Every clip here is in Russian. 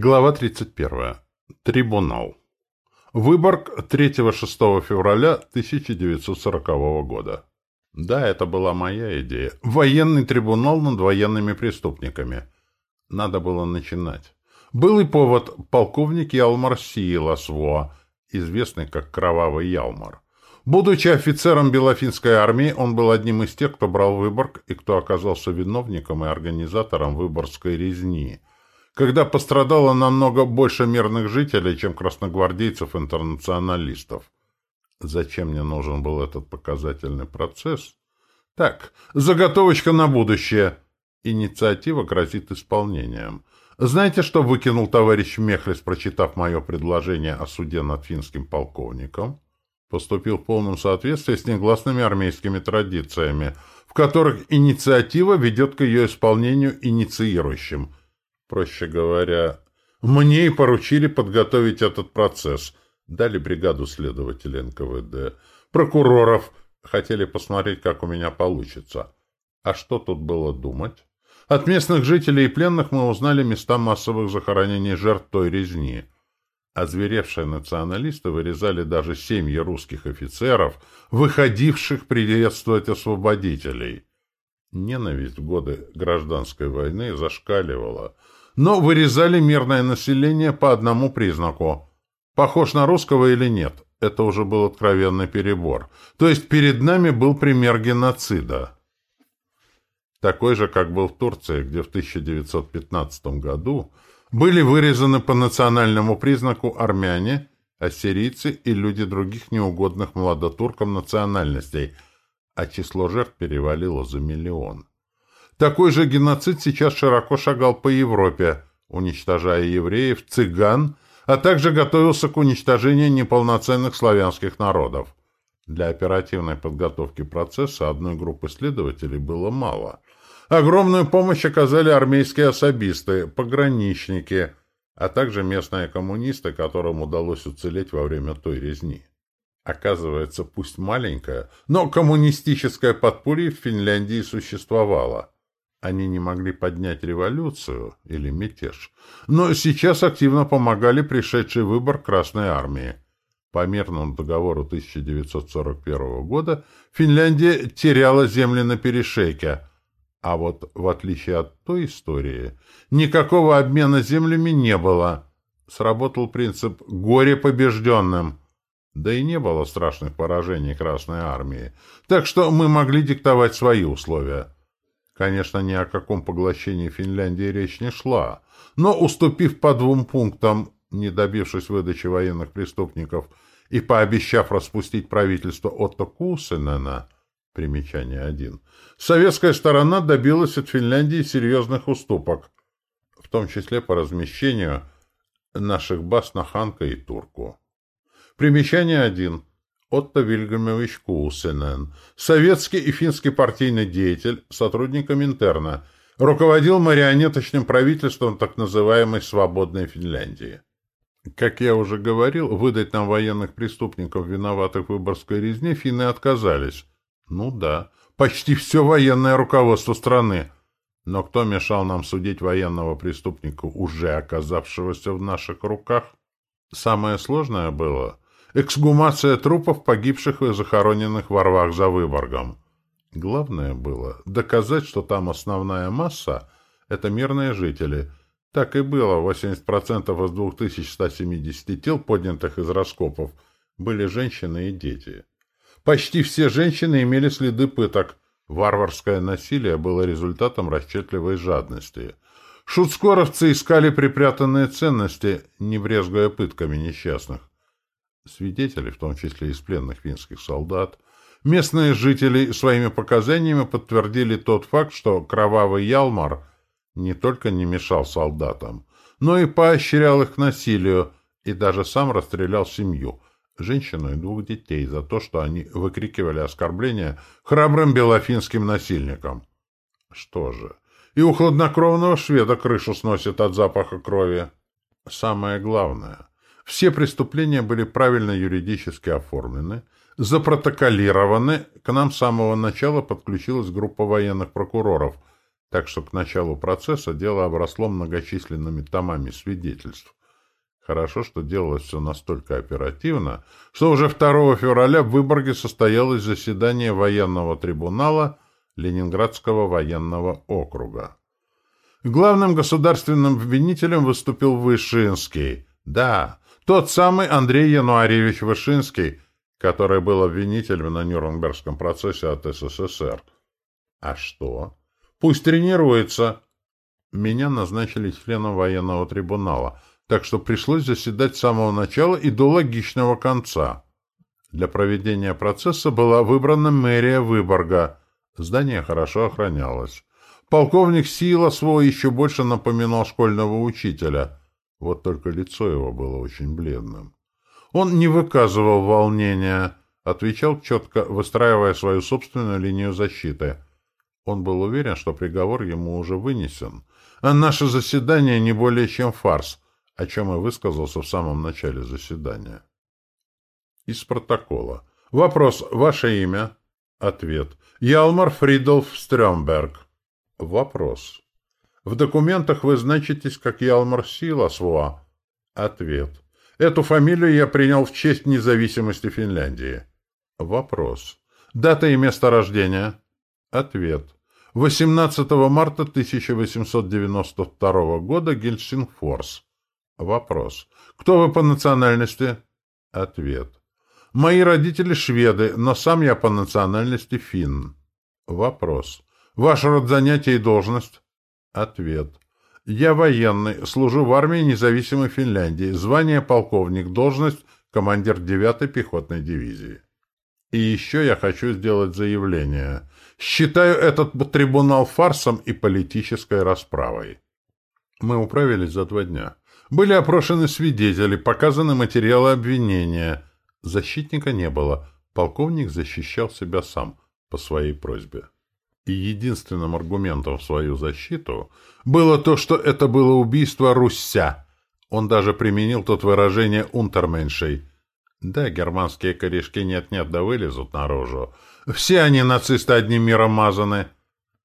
Глава 31. Трибунал. Выборг 3-6 февраля 1940 года. Да, это была моя идея. Военный трибунал над военными преступниками. Надо было начинать. Был и повод. Полковник Ялмар Сииласво, известный как Кровавый Ялмар. Будучи офицером Белофинской армии, он был одним из тех, кто брал Выборг и кто оказался виновником и организатором Выборгской резни – когда пострадало намного больше мирных жителей, чем красногвардейцев-интернационалистов. Зачем мне нужен был этот показательный процесс? Так, заготовочка на будущее. Инициатива грозит исполнением. Знаете, что выкинул товарищ Мехлис, прочитав мое предложение о суде над финским полковником? Поступил в полном соответствии с негласными армейскими традициями, в которых инициатива ведет к ее исполнению инициирующим – Проще говоря, мне и поручили подготовить этот процесс. Дали бригаду следователей НКВД, прокуроров. Хотели посмотреть, как у меня получится. А что тут было думать? От местных жителей и пленных мы узнали места массовых захоронений жертв той резни. Озверевшие националисты вырезали даже семьи русских офицеров, выходивших приветствовать освободителей. Ненависть в годы гражданской войны зашкаливала — но вырезали мирное население по одному признаку. Похож на русского или нет? Это уже был откровенный перебор. То есть перед нами был пример геноцида. Такой же, как был в Турции, где в 1915 году были вырезаны по национальному признаку армяне, ассирийцы и люди других неугодных младотуркам национальностей, а число жертв перевалило за миллион. Такой же геноцид сейчас широко шагал по Европе, уничтожая евреев, цыган, а также готовился к уничтожению неполноценных славянских народов. Для оперативной подготовки процесса одной группы следователей было мало. Огромную помощь оказали армейские особисты, пограничники, а также местные коммунисты, которым удалось уцелеть во время той резни. Оказывается, пусть маленькая, но коммунистическое подполье в Финляндии существовало – они не могли поднять революцию или мятеж, но сейчас активно помогали пришедший выбор Красной Армии. По мирному договору 1941 года Финляндия теряла земли на перешейке, а вот в отличие от той истории, никакого обмена землями не было. Сработал принцип «горе побежденным», да и не было страшных поражений Красной Армии, так что мы могли диктовать свои условия. Конечно, ни о каком поглощении Финляндии речь не шла, но, уступив по двум пунктам, не добившись выдачи военных преступников и пообещав распустить правительство Отто Кулсенена, примечание 1, советская сторона добилась от Финляндии серьезных уступок, в том числе по размещению наших баз на Ханка и Турку. Примечание 1. Отто Вильгельмович Кулсенен, советский и финский партийный деятель, сотрудник Коминтерна, руководил марионеточным правительством так называемой «свободной Финляндии». Как я уже говорил, выдать нам военных преступников, виноватых в выборской резне, финны отказались. Ну да, почти все военное руководство страны. Но кто мешал нам судить военного преступника, уже оказавшегося в наших руках? Самое сложное было — эксгумация трупов погибших и захороненных во рвах за Выборгом. Главное было доказать, что там основная масса — это мирные жители. Так и было, 80% из 2170 тел, поднятых из раскопов, были женщины и дети. Почти все женщины имели следы пыток. Варварское насилие было результатом расчетливой жадности. Шутскоровцы искали припрятанные ценности, не брезгуя пытками несчастных свидетелей, в том числе из пленных финских солдат, местные жители своими показаниями подтвердили тот факт, что кровавый Ялмар не только не мешал солдатам, но и поощрял их к насилию и даже сам расстрелял семью, женщину и двух детей, за то, что они выкрикивали оскорбления храбрым белофинским насильникам. Что же, и у хладнокровного шведа крышу сносит от запаха крови. Самое главное, все преступления были правильно юридически оформлены, запротоколированы, к нам с самого начала подключилась группа военных прокуроров, Так что к началу процесса дело обросло многочисленными томами свидетельств. Хорошо, что делалось все настолько оперативно, что уже 2 февраля в Выборге состоялось заседание военного трибунала Ленинградского военного округа. Главным государственным обвинителем выступил Вышинский. Да, тот самый Андрей Януаревич Вышинский, который был обвинителем на Нюрнбергском процессе от СССР. А что? Пусть тренируется. Меня назначили членом военного трибунала, так что пришлось заседать с самого начала и до логичного конца. Для проведения процесса была выбрана мэрия Выборга. Здание хорошо охранялось. Полковник Сила свой еще больше напоминал школьного учителя. Вот только лицо его было очень бледным. Он не выказывал волнения, отвечал четко, выстраивая свою собственную линию защиты. Он был уверен, что приговор ему уже вынесен, а наше заседание не более чем фарс, о чем и высказался в самом начале заседания. Из протокола. Вопрос. Ваше имя? Ответ. Ялмар Фридолф Стрёмберг. Вопрос. В документах вы значитесь как Ялмар Силасвуа. Ответ. Эту фамилию я принял в честь независимости Финляндии. Вопрос. Дата и место рождения? Ответ. 18 марта 1892 года Гельсингфорс. Вопрос. Кто вы по национальности? Ответ. Мои родители шведы, но сам я по национальности финн. Вопрос. Ваш род занятия и должность? Ответ. Я военный, служу в армии независимой Финляндии, звание полковник, должность командир 9-й пехотной дивизии. И еще я хочу сделать заявление. Считаю этот трибунал фарсом и политической расправой. Мы управились за два дня. Были опрошены свидетели, показаны материалы обвинения. Защитника не было. Полковник защищал себя сам по своей просьбе и единственным аргументом в свою защиту было то, что это было убийство Руся. Он даже применил тут выражение «унтерменшей». Да, германские корешки нет-нет да вылезут наружу. Все они, нацисты, одним миром мазаны.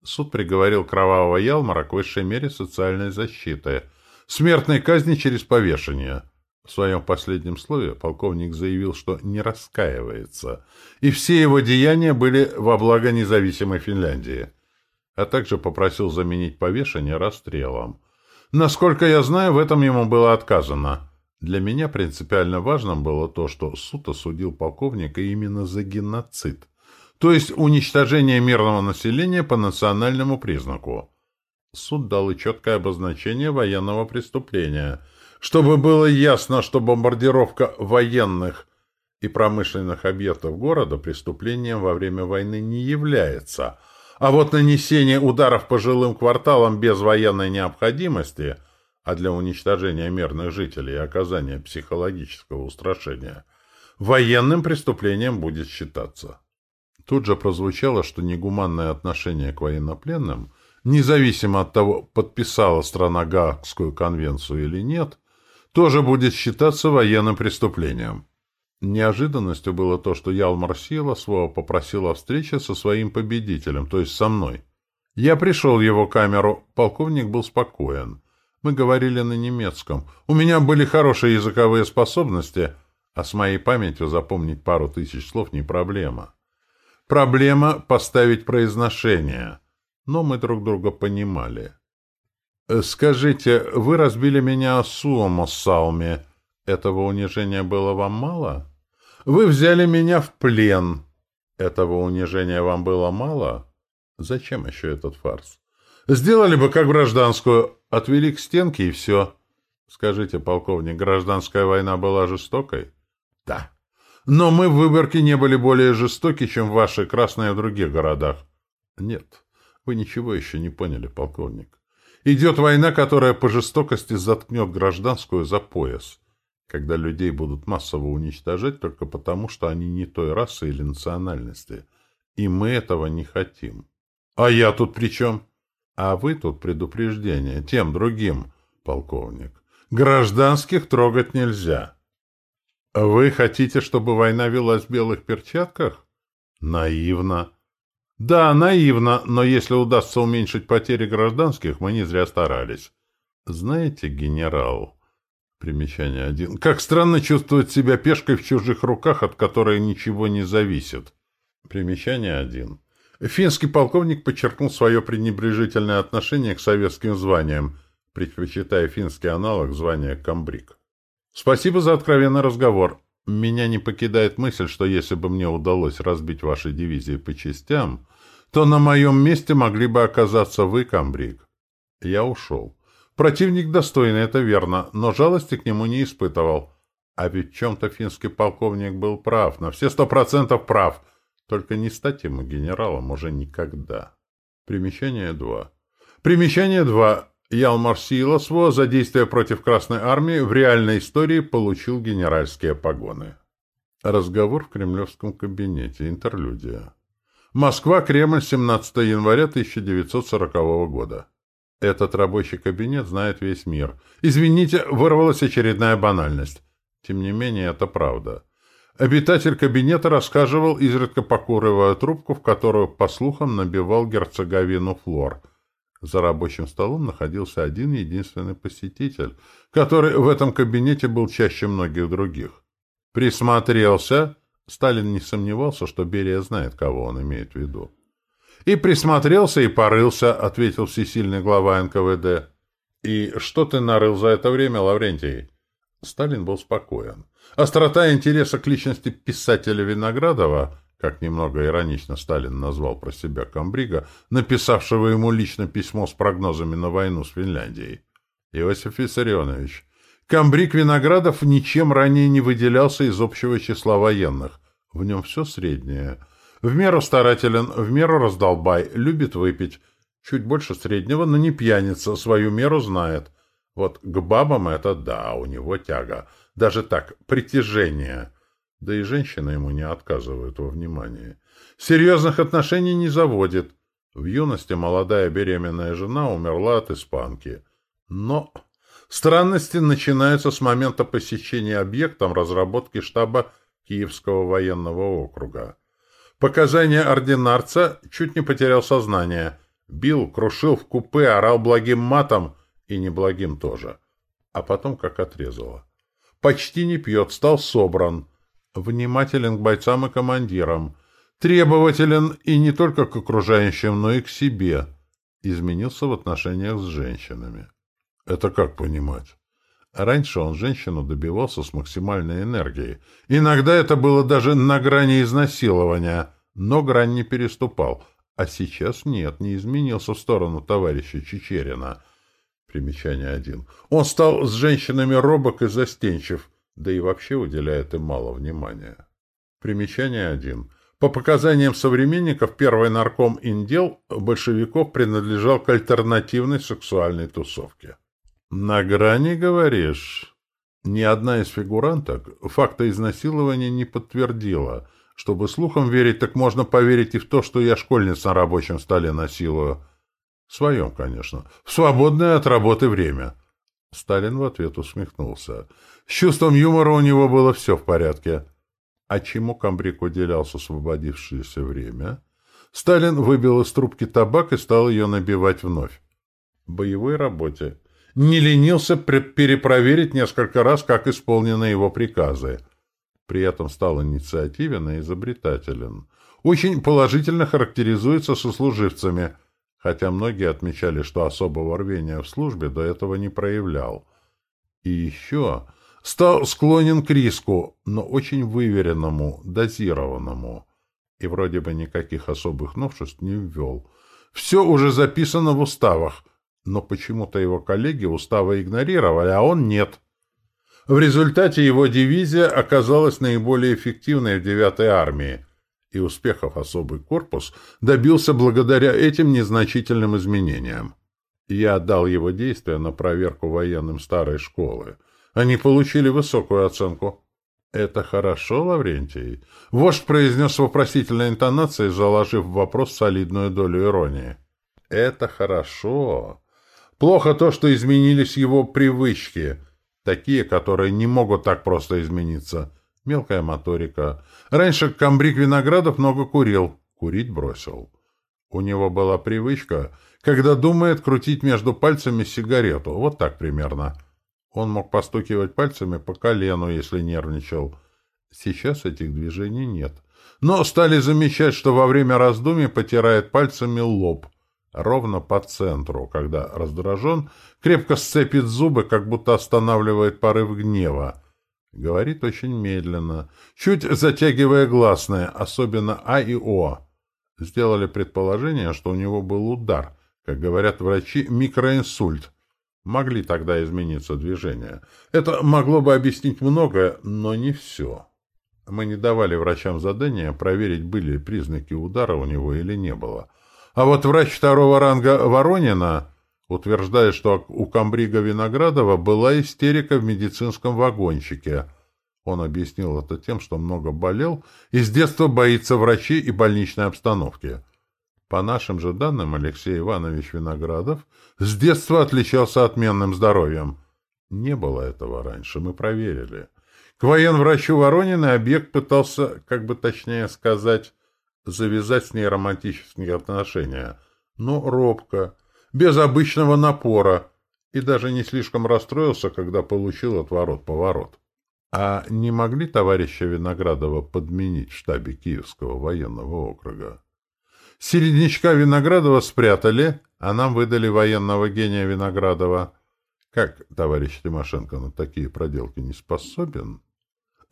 Суд приговорил кровавого Ялмара к высшей мере социальной защиты. Смертной казни через повешение. В своем последнем слове полковник заявил, что не раскаивается, и все его деяния были во благо независимой Финляндии, а также попросил заменить повешение расстрелом. Насколько я знаю, в этом ему было отказано. Для меня принципиально важным было то, что суд осудил полковника именно за геноцид, то есть уничтожение мирного населения по национальному признаку. Суд дал и четкое обозначение военного преступления – чтобы было ясно, что бомбардировка военных и промышленных объектов города преступлением во время войны не является, а вот нанесение ударов по жилым кварталам без военной необходимости, а для уничтожения мирных жителей и оказания психологического устрашения, военным преступлением будет считаться. Тут же прозвучало, что негуманное отношение к военнопленным, независимо от того, подписала страна Гаагскую конвенцию или нет, тоже будет считаться военным преступлением. Неожиданностью было то, что Ялмар Сила снова попросил о встрече со своим победителем, то есть со мной. Я пришел в его камеру, полковник был спокоен. Мы говорили на немецком. У меня были хорошие языковые способности, а с моей памятью запомнить пару тысяч слов не проблема. Проблема — поставить произношение. Но мы друг друга понимали. Э, «Скажите, вы разбили меня о Суомосалме. Этого унижения было вам мало? Вы взяли меня в плен. Этого унижения вам было мало? Зачем еще этот фарс? Сделали бы как гражданскую, отвели к стенке и все. Скажите, полковник, гражданская война была жестокой? Да. Но мы в Выборге не были более жестоки, чем ваши красные в других городах. Нет, вы ничего еще не поняли, полковник. Идет война, которая по жестокости заткнет гражданскую за пояс, когда людей будут массово уничтожать только потому, что они не той расы или национальности. И мы этого не хотим. А я тут при чем? А вы тут предупреждение тем другим, полковник. Гражданских трогать нельзя. Вы хотите, чтобы война велась в белых перчатках? Наивно. Да, наивно, но если удастся уменьшить потери гражданских, мы не зря старались. Знаете, генерал... Примечание один. Как странно чувствовать себя пешкой в чужих руках, от которой ничего не зависит. Примечание один. Финский полковник подчеркнул свое пренебрежительное отношение к советским званиям, предпочитая финский аналог звания комбриг. Спасибо за откровенный разговор. Меня не покидает мысль, что если бы мне удалось разбить ваши дивизии по частям, то на моем месте могли бы оказаться вы, комбриг. Я ушел. Противник достойный, это верно, но жалости к нему не испытывал. А ведь в чем-то финский полковник был прав, на все сто процентов прав. Только не стать ему генералом уже никогда. Примечание 2. Примечание 2. Ялмар Силосво за действия против Красной Армии в реальной истории получил генеральские погоны. Разговор в кремлевском кабинете. Интерлюдия. Москва, Кремль, 17 января 1940 года. Этот рабочий кабинет знает весь мир. Извините, вырвалась очередная банальность. Тем не менее, это правда. Обитатель кабинета рассказывал, изредка покуривая трубку, в которую, по слухам, набивал герцоговину флор. За рабочим столом находился один единственный посетитель, который в этом кабинете был чаще многих других. Присмотрелся. Сталин не сомневался, что Берия знает, кого он имеет в виду. И присмотрелся, и порылся, — ответил всесильный глава НКВД. — И что ты нарыл за это время, Лаврентий? Сталин был спокоен. Острота интереса к личности писателя Виноградова, как немного иронично Сталин назвал про себя комбрига, написавшего ему лично письмо с прогнозами на войну с Финляндией. Иосиф Виссарионович, комбриг Виноградов ничем ранее не выделялся из общего числа военных. В нем все среднее — в меру старателен, в меру раздолбай, любит выпить. Чуть больше среднего, но не пьяница, свою меру знает. Вот к бабам это да, у него тяга. Даже так, притяжение. Да и женщины ему не отказывают во внимании. Серьезных отношений не заводит. В юности молодая беременная жена умерла от испанки. Но странности начинаются с момента посещения объектом разработки штаба Киевского военного округа. Показания ординарца чуть не потерял сознание. Бил, крушил в купе, орал благим матом и неблагим тоже. А потом как отрезало. Почти не пьет, стал собран. Внимателен к бойцам и командирам. Требователен и не только к окружающим, но и к себе. Изменился в отношениях с женщинами. Это как понимать? Раньше он женщину добивался с максимальной энергией. Иногда это было даже на грани изнасилования, но грань не переступал. А сейчас нет, не изменился в сторону товарища Чечерина. Примечание один. Он стал с женщинами робок и застенчив, да и вообще уделяет им мало внимания. Примечание один. По показаниям современников, первый нарком Индел большевиков принадлежал к альтернативной сексуальной тусовке. «На грани, говоришь?» Ни одна из фигуранток факта изнасилования не подтвердила. Чтобы слухам верить, так можно поверить и в то, что я школьниц на рабочем столе насилую. В своем, конечно. В свободное от работы время. Сталин в ответ усмехнулся. С чувством юмора у него было все в порядке. А чему комбриг уделялся освободившееся время? Сталин выбил из трубки табак и стал ее набивать вновь. Боевой работе не ленился перепроверить несколько раз, как исполнены его приказы. При этом стал инициативен и изобретателен. Очень положительно характеризуется сослуживцами, хотя многие отмечали, что особого рвения в службе до этого не проявлял. И еще стал склонен к риску, но очень выверенному, дозированному. И вроде бы никаких особых новшеств не ввел. Все уже записано в уставах — но почему-то его коллеги уставы игнорировали, а он нет. В результате его дивизия оказалась наиболее эффективной в 9-й армии, и успехов особый корпус добился благодаря этим незначительным изменениям. Я отдал его действия на проверку военным старой школы. Они получили высокую оценку. «Это хорошо, Лаврентий?» Вождь произнес вопросительной интонацией, заложив в вопрос солидную долю иронии. «Это хорошо. Плохо то, что изменились его привычки, такие, которые не могут так просто измениться. Мелкая моторика. Раньше комбриг Виноградов много курил, курить бросил. У него была привычка, когда думает крутить между пальцами сигарету, вот так примерно. Он мог постукивать пальцами по колену, если нервничал. Сейчас этих движений нет. Но стали замечать, что во время раздумий потирает пальцами лоб, ровно по центру, когда раздражен, крепко сцепит зубы, как будто останавливает порыв гнева. Говорит очень медленно, чуть затягивая гласные, особенно А и О. Сделали предположение, что у него был удар, как говорят врачи, микроинсульт. Могли тогда измениться движения. Это могло бы объяснить многое, но не все. Мы не давали врачам задания проверить, были признаки удара у него или не было. А вот врач второго ранга Воронина утверждает, что у комбрига Виноградова была истерика в медицинском вагончике. Он объяснил это тем, что много болел и с детства боится врачей и больничной обстановки. По нашим же данным, Алексей Иванович Виноградов с детства отличался отменным здоровьем. Не было этого раньше, мы проверили. К военврачу Воронина объект пытался, как бы точнее сказать, завязать с ней романтические отношения, но робко, без обычного напора, и даже не слишком расстроился, когда получил отворот-поворот. А не могли товарища Виноградова подменить в штабе Киевского военного округа? Середнячка Виноградова спрятали, а нам выдали военного гения Виноградова. Как товарищ Тимошенко на такие проделки не способен?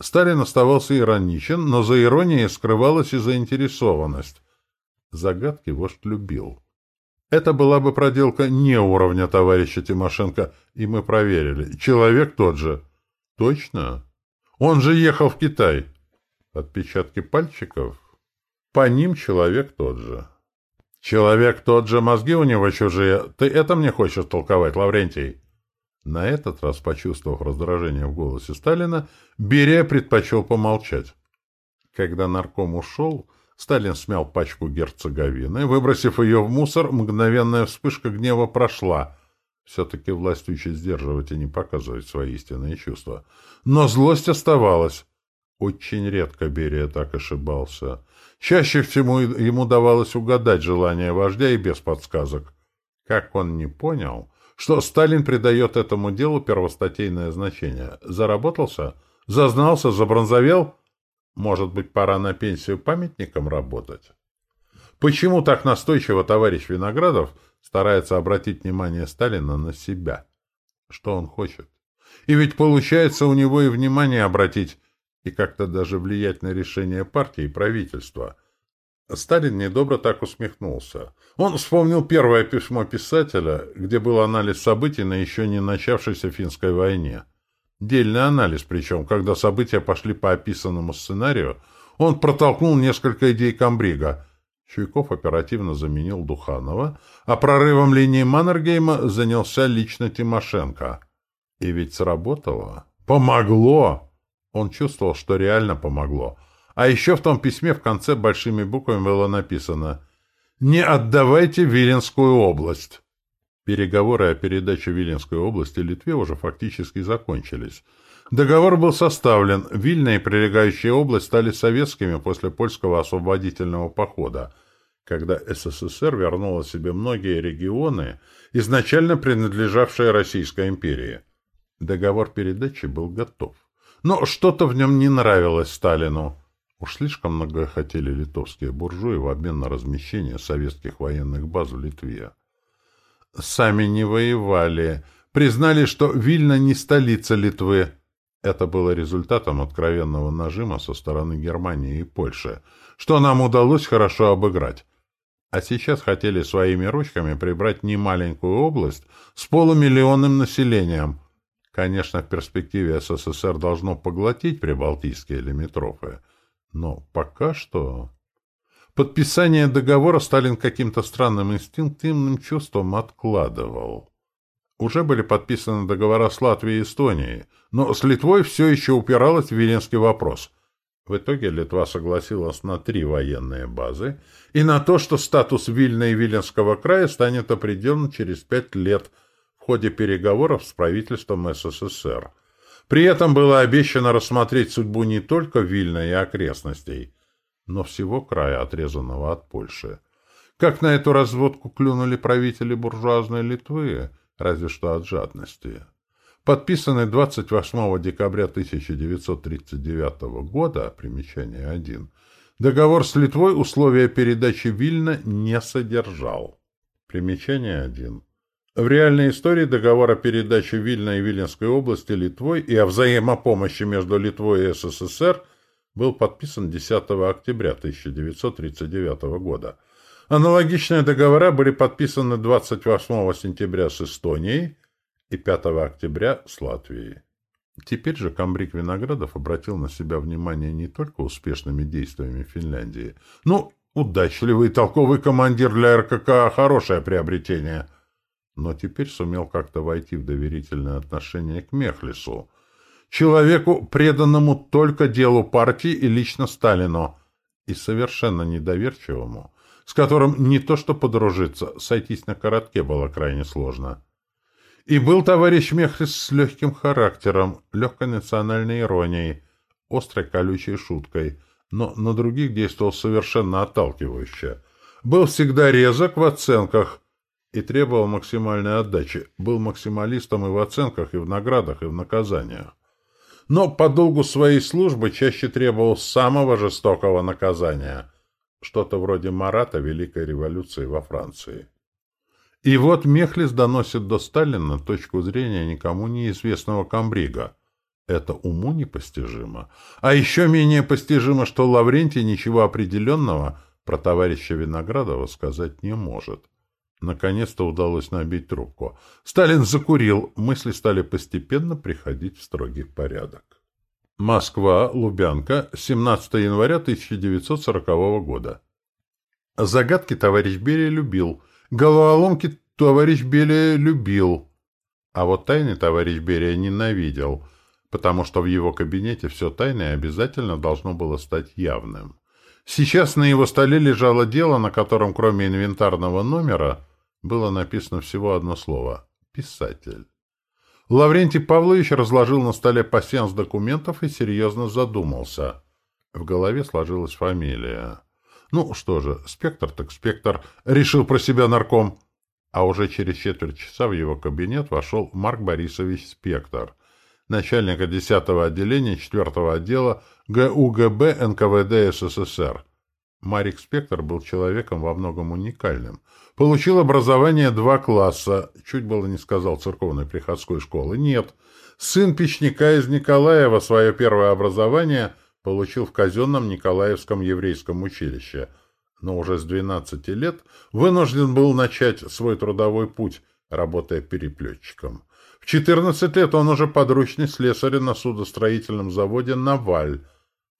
Сталин оставался ироничен, но за иронией скрывалась и заинтересованность. Загадки вождь любил. Это была бы проделка не уровня товарища Тимошенко, и мы проверили. Человек тот же. Точно? Он же ехал в Китай. Отпечатки пальчиков? По ним человек тот же. Человек тот же, мозги у него чужие. Ты это мне хочешь толковать, Лаврентий? На этот раз, почувствовав раздражение в голосе Сталина, Берия предпочел помолчать. Когда нарком ушел, Сталин смял пачку герцоговины, выбросив ее в мусор, мгновенная вспышка гнева прошла. Все-таки власть учит сдерживать и не показывать свои истинные чувства. Но злость оставалась. Очень редко Берия так ошибался. Чаще всего ему давалось угадать желание вождя и без подсказок. Как он не понял, что Сталин придает этому делу первостатейное значение. Заработался? Зазнался? Забронзовел? Может быть, пора на пенсию памятником работать? Почему так настойчиво товарищ Виноградов старается обратить внимание Сталина на себя? Что он хочет? И ведь получается у него и внимание обратить, и как-то даже влиять на решение партии и правительства. Сталин недобро так усмехнулся. Он вспомнил первое письмо писателя, где был анализ событий на еще не начавшейся финской войне. Дельный анализ, причем, когда события пошли по описанному сценарию, он протолкнул несколько идей комбрига. Чуйков оперативно заменил Духанова, а прорывом линии Маннергейма занялся лично Тимошенко. И ведь сработало. Помогло! Он чувствовал, что реально помогло. А еще в том письме в конце большими буквами было написано «Не отдавайте Виленскую область». Переговоры о передаче Виленской области Литве уже фактически закончились. Договор был составлен, Вильна и прилегающая область стали советскими после польского освободительного похода, когда СССР вернула себе многие регионы, изначально принадлежавшие Российской империи. Договор передачи был готов. Но что-то в нем не нравилось Сталину. Уж слишком много хотели литовские буржуи в обмен на размещение советских военных баз в Литве сами не воевали, признали, что Вильна не столица Литвы. Это было результатом откровенного нажима со стороны Германии и Польши, что нам удалось хорошо обыграть. А сейчас хотели своими ручками прибрать немаленькую область с полумиллионным населением. Конечно, в перспективе СССР должно поглотить прибалтийские лимитрофы, но пока что... Подписание договора Сталин каким-то странным инстинктивным чувством откладывал. Уже были подписаны договора с Латвией и Эстонией, но с Литвой все еще упиралась в Виленский вопрос. В итоге Литва согласилась на три военные базы и на то, что статус Вильна и Виленского края станет определен через пять лет в ходе переговоров с правительством СССР. При этом было обещано рассмотреть судьбу не только Вильна и окрестностей – но всего края, отрезанного от Польши. Как на эту разводку клюнули правители буржуазной Литвы, разве что от жадности. Подписанный 28 декабря 1939 года, примечание 1, договор с Литвой условия передачи Вильна не содержал. Примечание 1. В реальной истории договор о передаче Вильна и Виленской области Литвой и о взаимопомощи между Литвой и СССР был подписан 10 октября 1939 года. Аналогичные договора были подписаны 28 сентября с Эстонией и 5 октября с Латвией. Теперь же комбриг Виноградов обратил на себя внимание не только успешными действиями Финляндии. Ну, удачливый и толковый командир для РКК – хорошее приобретение – но теперь сумел как-то войти в доверительное отношение к Мехлису, человеку, преданному только делу партии и лично Сталину, и совершенно недоверчивому, с которым не то что подружиться, сойтись на коротке было крайне сложно. И был товарищ Мехлис с легким характером, легкой национальной иронией, острой колючей шуткой, но на других действовал совершенно отталкивающе. Был всегда резок в оценках, и требовал максимальной отдачи, был максималистом и в оценках, и в наградах, и в наказаниях. Но по долгу своей службы чаще требовал самого жестокого наказания, что-то вроде Марата Великой революции во Франции. И вот Мехлис доносит до Сталина точку зрения никому неизвестного комбрига. Это уму непостижимо. А еще менее постижимо, что Лаврентий ничего определенного про товарища Виноградова сказать не может. Наконец-то удалось набить трубку. Сталин закурил, мысли стали постепенно приходить в строгий порядок. Москва, Лубянка, 17 января 1940 года. Загадки товарищ Берия любил, головоломки товарищ Берия любил, а вот тайны товарищ Берия ненавидел, потому что в его кабинете все тайное обязательно должно было стать явным. Сейчас на его столе лежало дело, на котором кроме инвентарного номера было написано всего одно слово — «писатель». Лаврентий Павлович разложил на столе пассианс документов и серьезно задумался. В голове сложилась фамилия. Ну что же, спектр так спектр, решил про себя нарком. А уже через четверть часа в его кабинет вошел Марк Борисович Спектр, начальник 10-го отделения 4-го отдела ГУГБ НКВД СССР. Марик Спектр был человеком во многом уникальным. Получил образование два класса, чуть было не сказал церковной приходской школы. Нет, сын печника из Николаева свое первое образование получил в казенном Николаевском еврейском училище, но уже с 12 лет вынужден был начать свой трудовой путь, работая переплетчиком. В 14 лет он уже подручный слесаря на судостроительном заводе «Наваль»,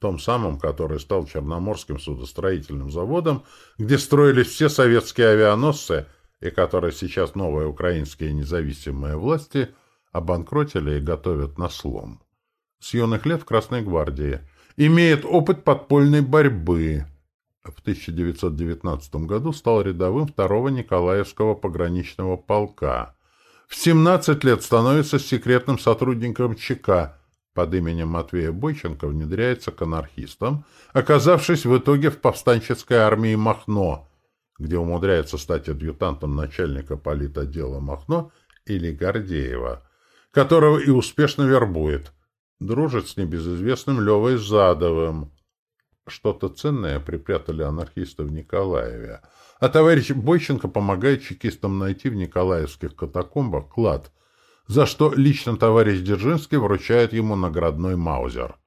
том самом, который стал Черноморским судостроительным заводом, где строились все советские авианосцы и которые сейчас новые украинские независимые власти обанкротили и готовят на слом. С юных лет в Красной гвардии. Имеет опыт подпольной борьбы. В 1919 году стал рядовым второго Николаевского пограничного полка. В 17 лет становится секретным сотрудником ЧК – под именем Матвея Бойченко внедряется к анархистам, оказавшись в итоге в повстанческой армии Махно, где умудряется стать адъютантом начальника политотдела Махно или Гордеева, которого и успешно вербует. Дружит с небезызвестным Левой Задовым. Что-то ценное припрятали анархисты в Николаеве, а товарищ Бойченко помогает чекистам найти в николаевских катакомбах клад – за что лично товарищ Дзержинский вручает ему наградной маузер.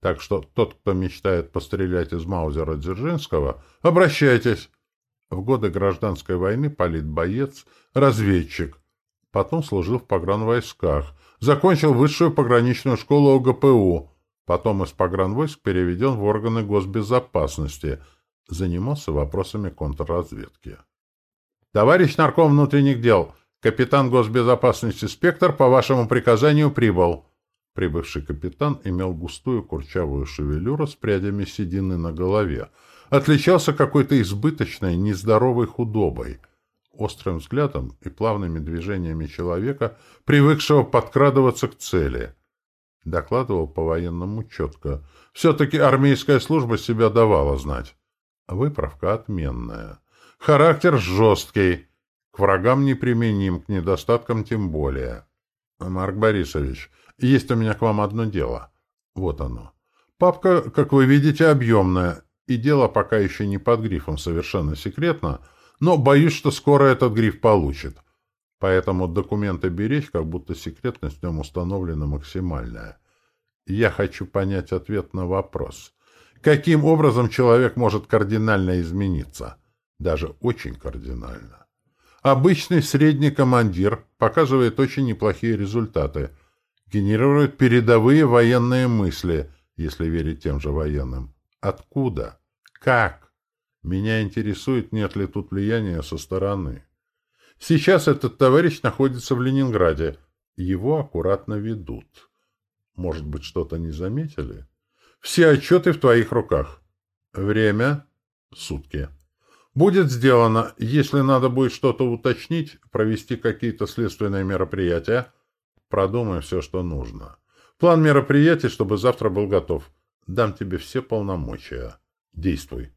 Так что тот, кто мечтает пострелять из маузера Дзержинского, обращайтесь. В годы гражданской войны политбоец, разведчик. Потом служил в погранвойсках. Закончил высшую пограничную школу ОГПУ. Потом из погранвойск переведен в органы госбезопасности. Занимался вопросами контрразведки. Товарищ нарком внутренних дел, Капитан госбезопасности «Спектр» по вашему приказанию прибыл. Прибывший капитан имел густую курчавую шевелюру с прядями седины на голове. Отличался какой-то избыточной, нездоровой худобой. Острым взглядом и плавными движениями человека, привыкшего подкрадываться к цели. Докладывал по-военному четко. Все-таки армейская служба себя давала знать. Выправка отменная. Характер жесткий, к врагам неприменим, к недостаткам тем более. Марк Борисович, есть у меня к вам одно дело. Вот оно. Папка, как вы видите, объемная, и дело пока еще не под грифом «совершенно секретно», но боюсь, что скоро этот гриф получит. Поэтому документы беречь, как будто секретность в нем установлена максимальная. Я хочу понять ответ на вопрос. Каким образом человек может кардинально измениться? Даже очень кардинально. Обычный средний командир показывает очень неплохие результаты. Генерирует передовые военные мысли, если верить тем же военным. Откуда? Как? Меня интересует, нет ли тут влияния со стороны. Сейчас этот товарищ находится в Ленинграде. Его аккуратно ведут. Может быть, что-то не заметили? Все отчеты в твоих руках. Время — сутки. Будет сделано. Если надо будет что-то уточнить, провести какие-то следственные мероприятия, продумай все, что нужно. План мероприятий, чтобы завтра был готов. Дам тебе все полномочия. Действуй.